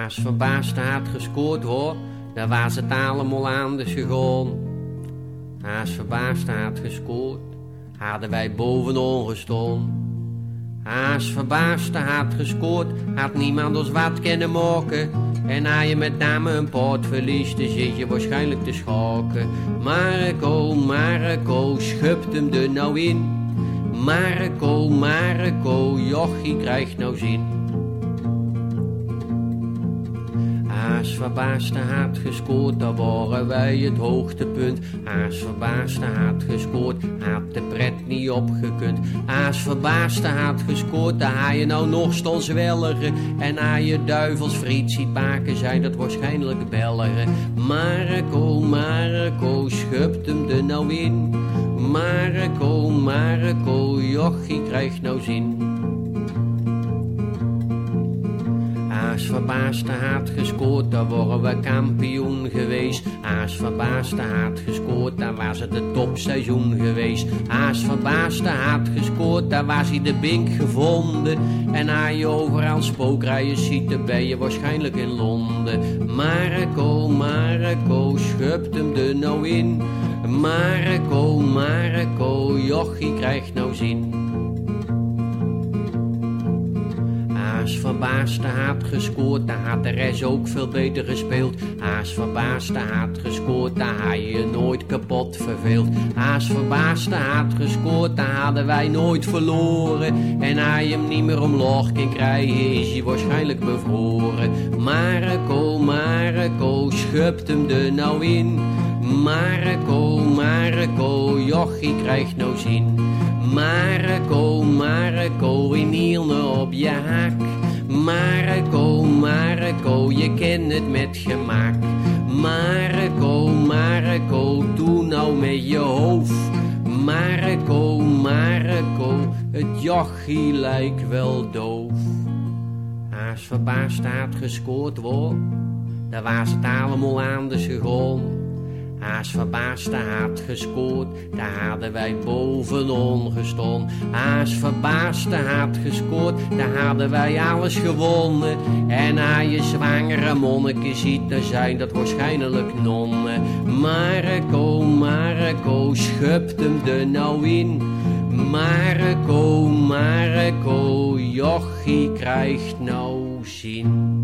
Als verbaasde had gescoord hoor, dan was het allemaal anders gegaan. Als verbaasde had gescoord, hadden wij bovenaan gestaan. Als verbaasde had gescoord, had niemand ons wat kunnen maken. En als je met name een poort verliest, dan zit je waarschijnlijk te schaken. Marco, Marco, schupt hem er nou in. Marco, Marco, jochie krijgt nou zin. Haas verbaasde had gescoord, dan waren wij het hoogtepunt. Haas verbaasde had gescoord, had de pret niet opgekund. Haas verbaasde had gescoord, daar je nou nog stond zwelligen. En je duivels friet ziet maken, zijn dat waarschijnlijk Belgen. Marco, Marco, schupt hem er nou in. Marco, Marco, jochie krijgt nou zin. Aas verbaasde haat gescoord, daar worden we kampioen geweest. Aas verbaasde haat gescoord, daar was het het topseizoen geweest. Aas verbaasde haat gescoord, daar was hij de bink gevonden. En als je overal spookrijen ziet, dan ben je waarschijnlijk in Londen. Marco, Marco, schupt hem er nou in. Marco, Marco, jochie krijgt nou zin. Haas verbaasde haat gescoord, de rest ook veel beter gespeeld. Haas verbaasde haat gescoord, daar had je nooit kapot verveeld. Haas verbaasde haat gescoord, daar hadden wij nooit verloren. En je hem niet meer omlaag kan krijgen, is hij waarschijnlijk bevroren. Marco, Marco, schupt hem er nou in. Marco, Marco, jochie krijgt nou zin. Marco, Marco, in Nielne je haak. Marco, Marco, je kent het met gemak. Marco, Marco, doe nou met je hoofd. Marco, Marco, het jochie lijkt wel doof. Als verbaasd had gescoord wordt, daar was het allemaal gegaan. Haas verbaasde had gescoord, daar hadden wij bovenaan gestaan. Haas verbaasde had gescoord, daar hadden wij alles gewonnen. En als je zwangere monniken ziet, dan zijn dat waarschijnlijk nonnen. Marco, Marco, schupt hem er nou in. Marco, Marco, jochie krijgt nou zin.